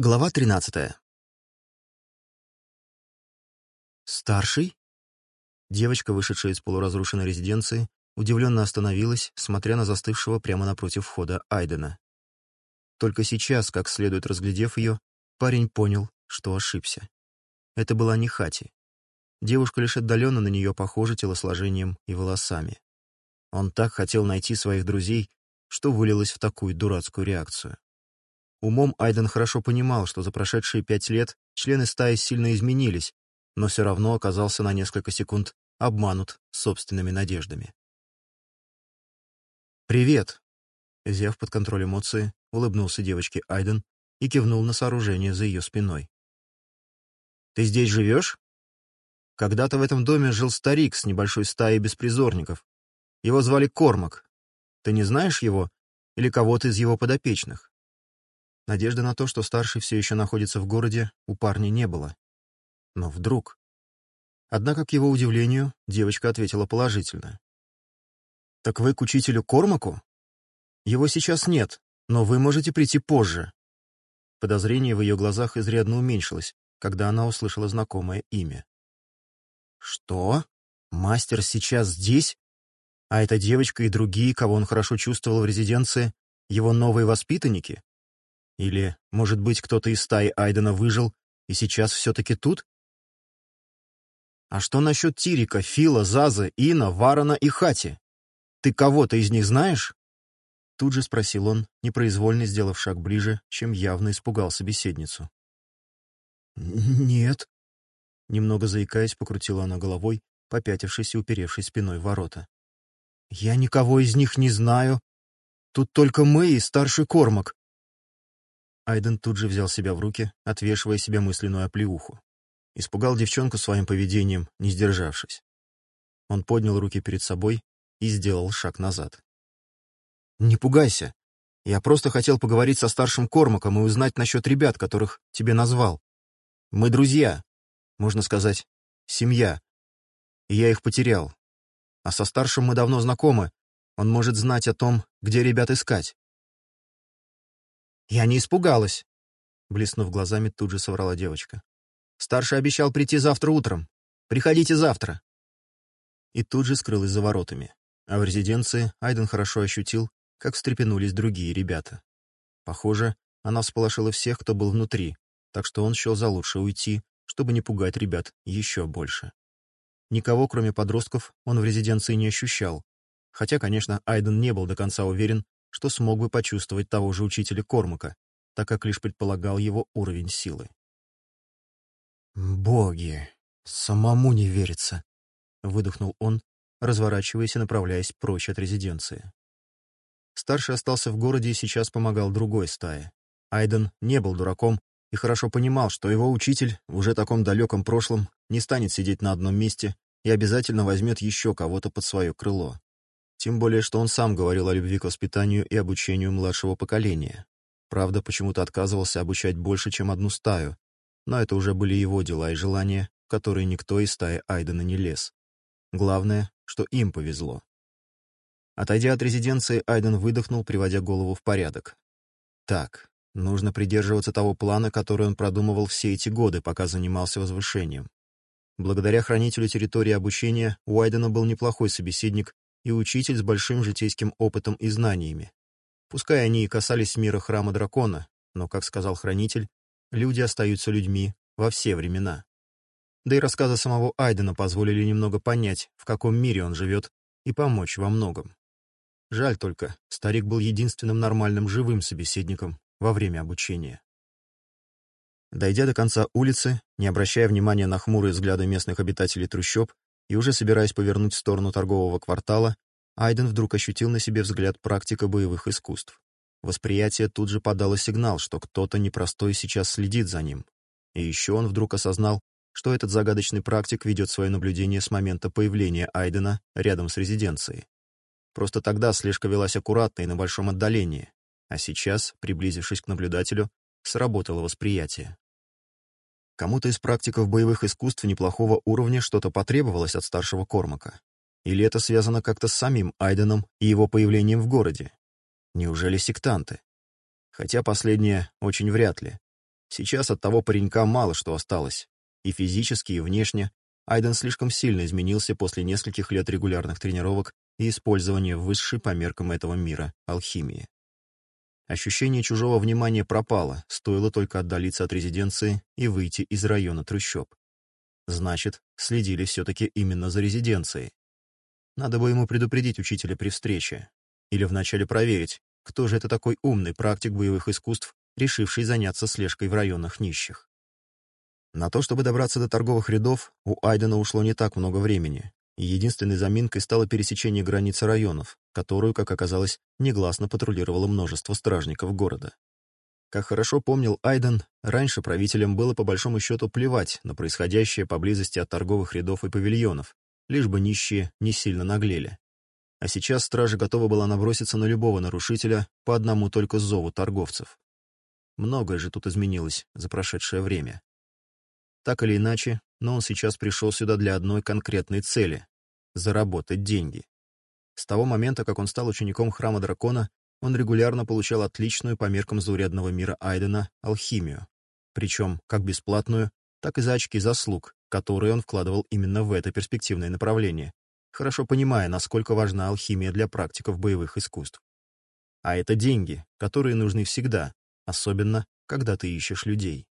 Глава 13. «Старший?» Девочка, вышедшая из полуразрушенной резиденции, удивленно остановилась, смотря на застывшего прямо напротив входа Айдена. Только сейчас, как следует разглядев ее, парень понял, что ошибся. Это была не Хати. Девушка лишь отдаленно на нее похожа телосложением и волосами. Он так хотел найти своих друзей, что вылилось в такую дурацкую реакцию. Умом Айден хорошо понимал, что за прошедшие пять лет члены стаи сильно изменились, но все равно оказался на несколько секунд обманут собственными надеждами. «Привет!» Зев, под контроль эмоции, улыбнулся девочке Айден и кивнул на сооружение за ее спиной. «Ты здесь живешь?» «Когда-то в этом доме жил старик с небольшой стаей беспризорников. Его звали Кормак. Ты не знаешь его или кого-то из его подопечных?» Надежды на то, что старший все еще находится в городе, у парня не было. Но вдруг... Однако, к его удивлению, девочка ответила положительно. «Так вы к учителю Кормаку? Его сейчас нет, но вы можете прийти позже». Подозрение в ее глазах изрядно уменьшилось, когда она услышала знакомое имя. «Что? Мастер сейчас здесь? А эта девочка и другие, кого он хорошо чувствовал в резиденции, его новые воспитанники?» Или, может быть, кто-то из стаи Айдена выжил и сейчас все-таки тут? А что насчет Тирика, Фила, Зазы, Ина, Варона и Хати? Ты кого-то из них знаешь? Тут же спросил он, непроизвольно сделав шаг ближе, чем явно испугал собеседницу. «Нет». Немного заикаясь, покрутила она головой, попятившись и уперевшись спиной в ворота. «Я никого из них не знаю. Тут только мы и старший Кормак. Айден тут же взял себя в руки, отвешивая себе мысленную оплеуху. Испугал девчонку своим поведением, не сдержавшись. Он поднял руки перед собой и сделал шаг назад. «Не пугайся. Я просто хотел поговорить со старшим Кормаком и узнать насчет ребят, которых тебе назвал. Мы друзья, можно сказать, семья. И я их потерял. А со старшим мы давно знакомы. Он может знать о том, где ребят искать. «Я не испугалась!» Блеснув глазами, тут же соврала девочка. «Старший обещал прийти завтра утром. Приходите завтра!» И тут же скрылась за воротами. А в резиденции Айден хорошо ощутил, как встрепенулись другие ребята. Похоже, она всполошила всех, кто был внутри, так что он счел за лучшее уйти, чтобы не пугать ребят еще больше. Никого, кроме подростков, он в резиденции не ощущал, хотя, конечно, Айден не был до конца уверен, что смог бы почувствовать того же учителя Кормака, так как лишь предполагал его уровень силы. «Боги! Самому не верится!» — выдохнул он, разворачиваясь и направляясь прочь от резиденции. Старший остался в городе и сейчас помогал другой стае. Айден не был дураком и хорошо понимал, что его учитель в уже таком далеком прошлом не станет сидеть на одном месте и обязательно возьмет еще кого-то под свое крыло. Тем более, что он сам говорил о любви к воспитанию и обучению младшего поколения. Правда, почему-то отказывался обучать больше, чем одну стаю, но это уже были его дела и желания, в которые никто из стаи Айдена не лез. Главное, что им повезло. Отойдя от резиденции, Айден выдохнул, приводя голову в порядок. Так, нужно придерживаться того плана, который он продумывал все эти годы, пока занимался возвышением. Благодаря хранителю территории обучения у Айдена был неплохой собеседник и учитель с большим житейским опытом и знаниями. Пускай они и касались мира храма дракона, но, как сказал хранитель, люди остаются людьми во все времена. Да и рассказы самого Айдена позволили немного понять, в каком мире он живет, и помочь во многом. Жаль только, старик был единственным нормальным живым собеседником во время обучения. Дойдя до конца улицы, не обращая внимания на хмурые взгляды местных обитателей трущоб, и уже собираясь повернуть в сторону торгового квартала, Айден вдруг ощутил на себе взгляд практика боевых искусств. Восприятие тут же подало сигнал, что кто-то непростой сейчас следит за ним. И еще он вдруг осознал, что этот загадочный практик ведет свое наблюдение с момента появления Айдена рядом с резиденцией. Просто тогда слежка велась аккуратно и на большом отдалении, а сейчас, приблизившись к наблюдателю, сработало восприятие. Кому-то из практиков боевых искусств неплохого уровня что-то потребовалось от старшего Кормака. Или это связано как-то с самим Айденом и его появлением в городе? Неужели сектанты? Хотя последнее очень вряд ли. Сейчас от того паренька мало что осталось. И физически, и внешне Айден слишком сильно изменился после нескольких лет регулярных тренировок и использования высшей по меркам этого мира алхимии. Ощущение чужого внимания пропало, стоило только отдалиться от резиденции и выйти из района трущоб. Значит, следили все-таки именно за резиденцией. Надо бы ему предупредить учителя при встрече. Или вначале проверить, кто же это такой умный практик боевых искусств, решивший заняться слежкой в районах нищих. На то, чтобы добраться до торговых рядов, у Айдена ушло не так много времени, Единственной заминкой стало пересечение границы районов, которую, как оказалось, негласно патрулировало множество стражников города. Как хорошо помнил Айден, раньше правителям было по большому счету плевать на происходящее поблизости от торговых рядов и павильонов, лишь бы нищие не сильно наглели. А сейчас стража готова была наброситься на любого нарушителя по одному только зову торговцев. Многое же тут изменилось за прошедшее время. Так или иначе, но он сейчас пришел сюда для одной конкретной цели — заработать деньги. С того момента, как он стал учеником Храма Дракона, он регулярно получал отличную по меркам заурядного мира Айдена алхимию, причем как бесплатную, так и за очки заслуг, которые он вкладывал именно в это перспективное направление, хорошо понимая, насколько важна алхимия для практиков боевых искусств. А это деньги, которые нужны всегда, особенно когда ты ищешь людей.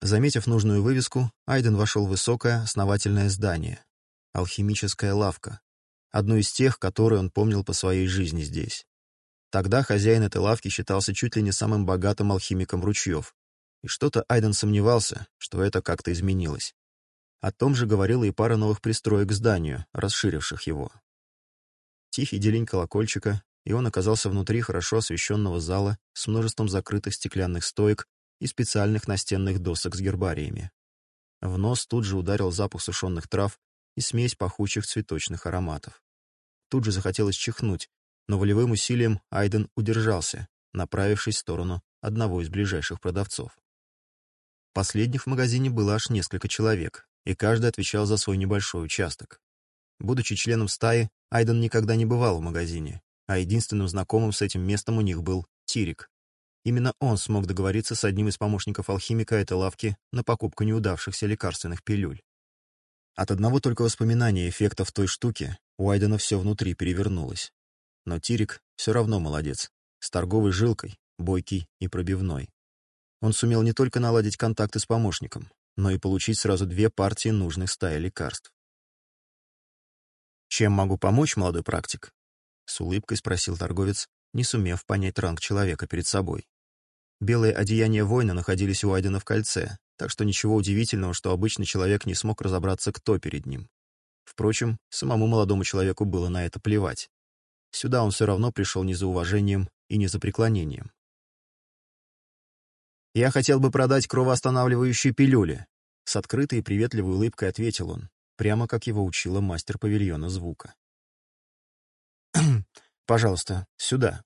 Заметив нужную вывеску, Айден вошел в высокое, основательное здание. Алхимическая лавка. Одну из тех, которые он помнил по своей жизни здесь. Тогда хозяин этой лавки считался чуть ли не самым богатым алхимиком ручьев. И что-то Айден сомневался, что это как-то изменилось. О том же говорила и пара новых пристроек к зданию, расширивших его. Тихий делень колокольчика, и он оказался внутри хорошо освещенного зала с множеством закрытых стеклянных стоек и специальных настенных досок с гербариями. В нос тут же ударил запах сушеных трав и смесь пахучих цветочных ароматов. Тут же захотелось чихнуть, но волевым усилием Айден удержался, направившись в сторону одного из ближайших продавцов. Последних в магазине было аж несколько человек, и каждый отвечал за свой небольшой участок. Будучи членом стаи, Айден никогда не бывал в магазине, а единственным знакомым с этим местом у них был Тирик, Именно он смог договориться с одним из помощников алхимика этой лавки на покупку неудавшихся лекарственных пилюль. От одного только воспоминания эффектов той штуки у Айдена все внутри перевернулось. Но Тирик все равно молодец, с торговой жилкой, бойкий и пробивной. Он сумел не только наладить контакты с помощником, но и получить сразу две партии нужных стаи лекарств. «Чем могу помочь, молодой практик?» — с улыбкой спросил торговец, не сумев понять ранг человека перед собой. Белые одеяния воина находились у Айдена в кольце, так что ничего удивительного, что обычный человек не смог разобраться, кто перед ним. Впрочем, самому молодому человеку было на это плевать. Сюда он все равно пришел не за уважением и не за преклонением. «Я хотел бы продать кровоостанавливающие пилюли», — с открытой и приветливой улыбкой ответил он, прямо как его учила мастер павильона звука. «Пожалуйста, сюда»,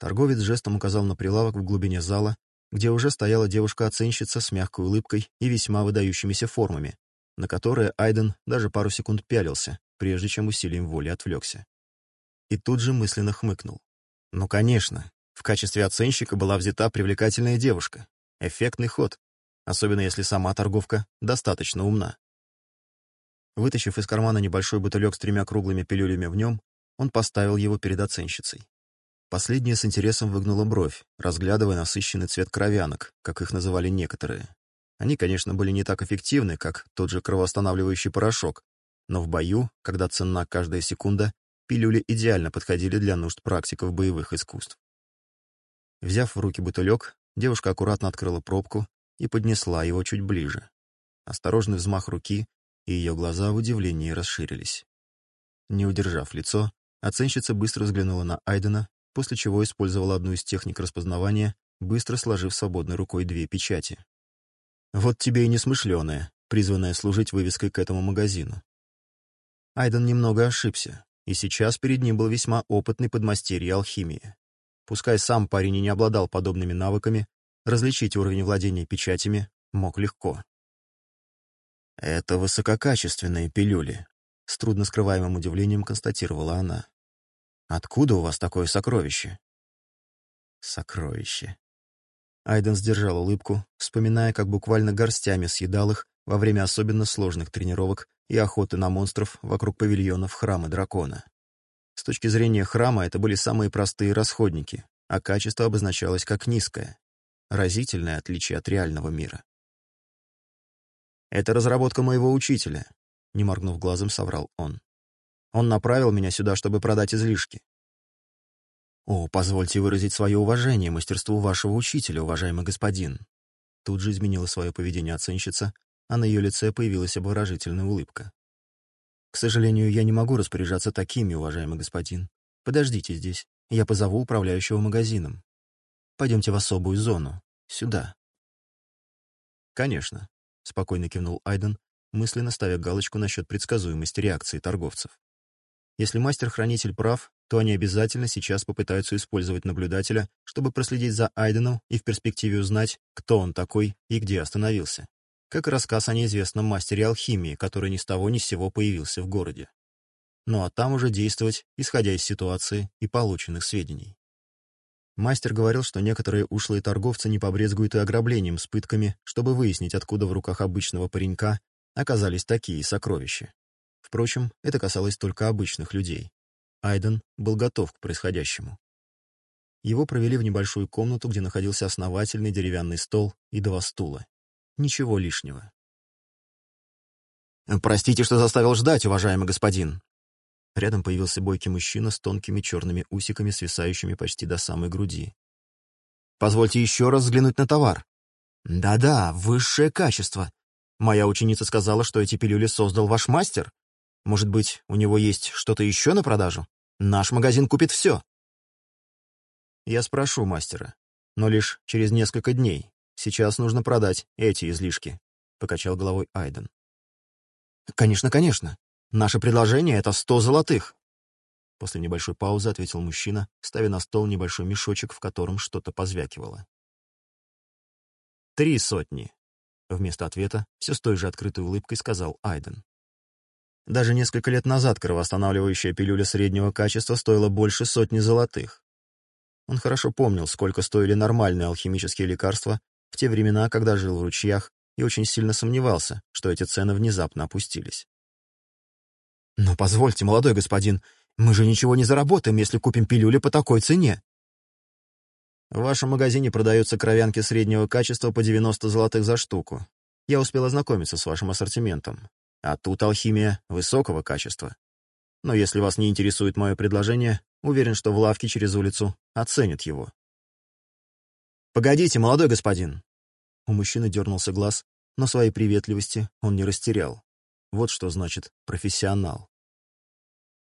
Торговец жестом указал на прилавок в глубине зала, где уже стояла девушка-оценщица с мягкой улыбкой и весьма выдающимися формами, на которые Айден даже пару секунд пялился, прежде чем усилием воли отвлекся. И тут же мысленно хмыкнул. Ну, конечно, в качестве оценщика была взята привлекательная девушка. Эффектный ход, особенно если сама торговка достаточно умна. Вытащив из кармана небольшой бутылек с тремя круглыми пилюлями в нем, он поставил его перед оценщицей. Последняя с интересом выгнула бровь, разглядывая насыщенный цвет кровянок, как их называли некоторые. Они, конечно, были не так эффективны, как тот же кровоостанавливающий порошок, но в бою, когда цена каждая секунда, пилюли идеально подходили для нужд практиков боевых искусств. Взяв в руки бутылек, девушка аккуратно открыла пробку и поднесла его чуть ближе. Осторожный взмах руки, и ее глаза в удивлении расширились. Не удержав лицо, оценщица быстро взглянула на Айдена после чего использовал одну из техник распознавания, быстро сложив свободной рукой две печати. «Вот тебе и несмышленая», призванная служить вывеской к этому магазину. Айден немного ошибся, и сейчас перед ним был весьма опытный подмастерье алхимии. Пускай сам парень и не обладал подобными навыками, различить уровень владения печатями мог легко. «Это высококачественные пилюли», — с трудно скрываемым удивлением констатировала она. Откуда у вас такое сокровище?» «Сокровище». Айден сдержал улыбку, вспоминая, как буквально горстями съедал их во время особенно сложных тренировок и охоты на монстров вокруг павильонов храма дракона. С точки зрения храма это были самые простые расходники, а качество обозначалось как низкое, разительное отличие от реального мира. «Это разработка моего учителя», — не моргнув глазом, соврал он. Он направил меня сюда, чтобы продать излишки. О, позвольте выразить свое уважение мастерству вашего учителя, уважаемый господин. Тут же изменила свое поведение оценщица, а на ее лице появилась обворожительная улыбка. К сожалению, я не могу распоряжаться такими, уважаемый господин. Подождите здесь, я позову управляющего магазином. Пойдемте в особую зону, сюда. Конечно, спокойно кивнул Айден, мысленно ставя галочку насчет предсказуемости реакции торговцев. Если мастер-хранитель прав, то они обязательно сейчас попытаются использовать наблюдателя, чтобы проследить за Айденом и в перспективе узнать, кто он такой и где остановился. Как и рассказ о неизвестном мастере алхимии, который ни с того ни с сего появился в городе. Ну а там уже действовать, исходя из ситуации и полученных сведений. Мастер говорил, что некоторые ушлые торговцы не побрезгуют и ограблением с пытками, чтобы выяснить, откуда в руках обычного паренька оказались такие сокровища. Впрочем, это касалось только обычных людей. Айден был готов к происходящему. Его провели в небольшую комнату, где находился основательный деревянный стол и два стула. Ничего лишнего. «Простите, что заставил ждать, уважаемый господин!» Рядом появился бойкий мужчина с тонкими черными усиками, свисающими почти до самой груди. «Позвольте еще раз взглянуть на товар. Да-да, высшее качество. Моя ученица сказала, что эти пилюли создал ваш мастер. Может быть, у него есть что-то еще на продажу? Наш магазин купит все. Я спрошу мастера, но лишь через несколько дней. Сейчас нужно продать эти излишки, — покачал головой Айден. Конечно, конечно. Наше предложение — это сто золотых. После небольшой паузы ответил мужчина, ставя на стол небольшой мешочек, в котором что-то позвякивало. «Три сотни», — вместо ответа все с той же открытой улыбкой сказал Айден. Даже несколько лет назад кровоостанавливающая пилюля среднего качества стоила больше сотни золотых. Он хорошо помнил, сколько стоили нормальные алхимические лекарства в те времена, когда жил в ручьях, и очень сильно сомневался, что эти цены внезапно опустились. «Но позвольте, молодой господин, мы же ничего не заработаем, если купим пилюли по такой цене!» «В вашем магазине продаются кровянки среднего качества по 90 золотых за штуку. Я успел ознакомиться с вашим ассортиментом. А тут алхимия высокого качества. Но если вас не интересует мое предложение, уверен, что в лавке через улицу оценят его. «Погодите, молодой господин!» У мужчины дернулся глаз, но своей приветливости он не растерял. Вот что значит профессионал.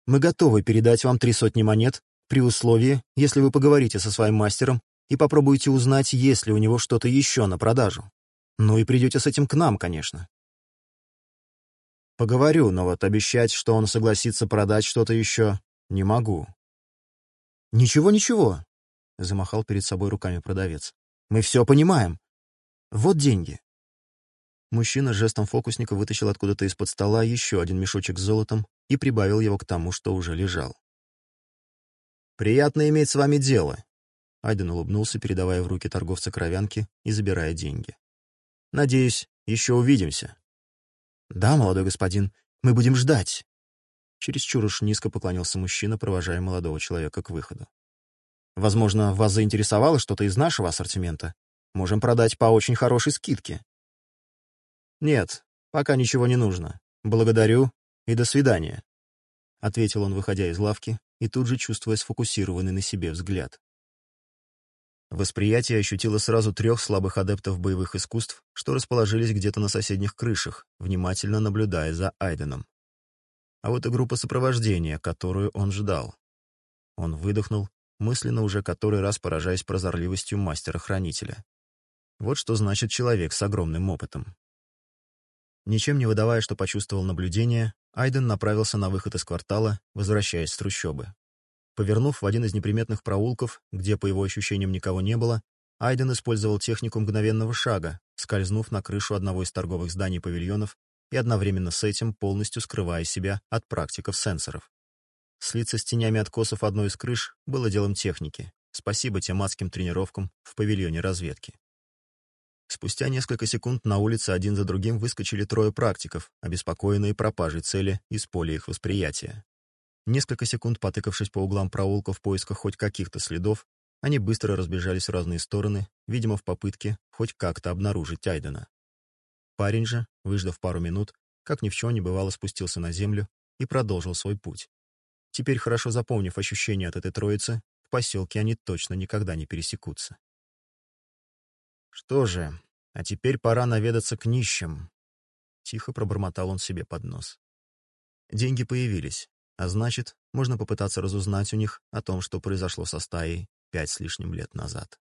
«Мы готовы передать вам три сотни монет при условии, если вы поговорите со своим мастером и попробуете узнать, есть ли у него что-то еще на продажу. Ну и придете с этим к нам, конечно. Поговорю, но вот обещать, что он согласится продать что-то еще, не могу». «Ничего-ничего», — замахал перед собой руками продавец. «Мы все понимаем. Вот деньги». Мужчина жестом фокусника вытащил откуда-то из-под стола еще один мешочек с золотом и прибавил его к тому, что уже лежал. «Приятно иметь с вами дело», — Айден улыбнулся, передавая в руки торговца кровянки и забирая деньги. «Надеюсь, еще увидимся». «Да, молодой господин, мы будем ждать!» Чересчур уж низко поклонился мужчина, провожая молодого человека к выходу. «Возможно, вас заинтересовало что-то из нашего ассортимента. Можем продать по очень хорошей скидке». «Нет, пока ничего не нужно. Благодарю и до свидания», — ответил он, выходя из лавки и тут же чувствуя сфокусированный на себе взгляд. Восприятие ощутило сразу трех слабых адептов боевых искусств, что расположились где-то на соседних крышах, внимательно наблюдая за Айденом. А вот и группа сопровождения, которую он ждал. Он выдохнул, мысленно уже который раз поражаясь прозорливостью мастера-хранителя. Вот что значит человек с огромным опытом. Ничем не выдавая, что почувствовал наблюдение, Айден направился на выход из квартала, возвращаясь с трущобы. Повернув в один из неприметных проулков, где, по его ощущениям, никого не было, Айден использовал технику мгновенного шага, скользнув на крышу одного из торговых зданий павильонов и одновременно с этим полностью скрывая себя от практиков сенсоров. Слиться с тенями откосов одной из крыш было делом техники. Спасибо тем адским тренировкам в павильоне разведки. Спустя несколько секунд на улице один за другим выскочили трое практиков, обеспокоенные пропажей цели из поля их восприятия. Несколько секунд потыкавшись по углам проулка в поисках хоть каких-то следов, они быстро разбежались в разные стороны, видимо, в попытке хоть как-то обнаружить Айдена. Парень же, выждав пару минут, как ни в чем не бывало спустился на землю и продолжил свой путь. Теперь, хорошо запомнив ощущения от этой троицы, в поселке они точно никогда не пересекутся. «Что же, а теперь пора наведаться к нищим», — тихо пробормотал он себе под нос. Деньги появились, а значит, можно попытаться разузнать у них о том, что произошло со стаей пять с лишним лет назад.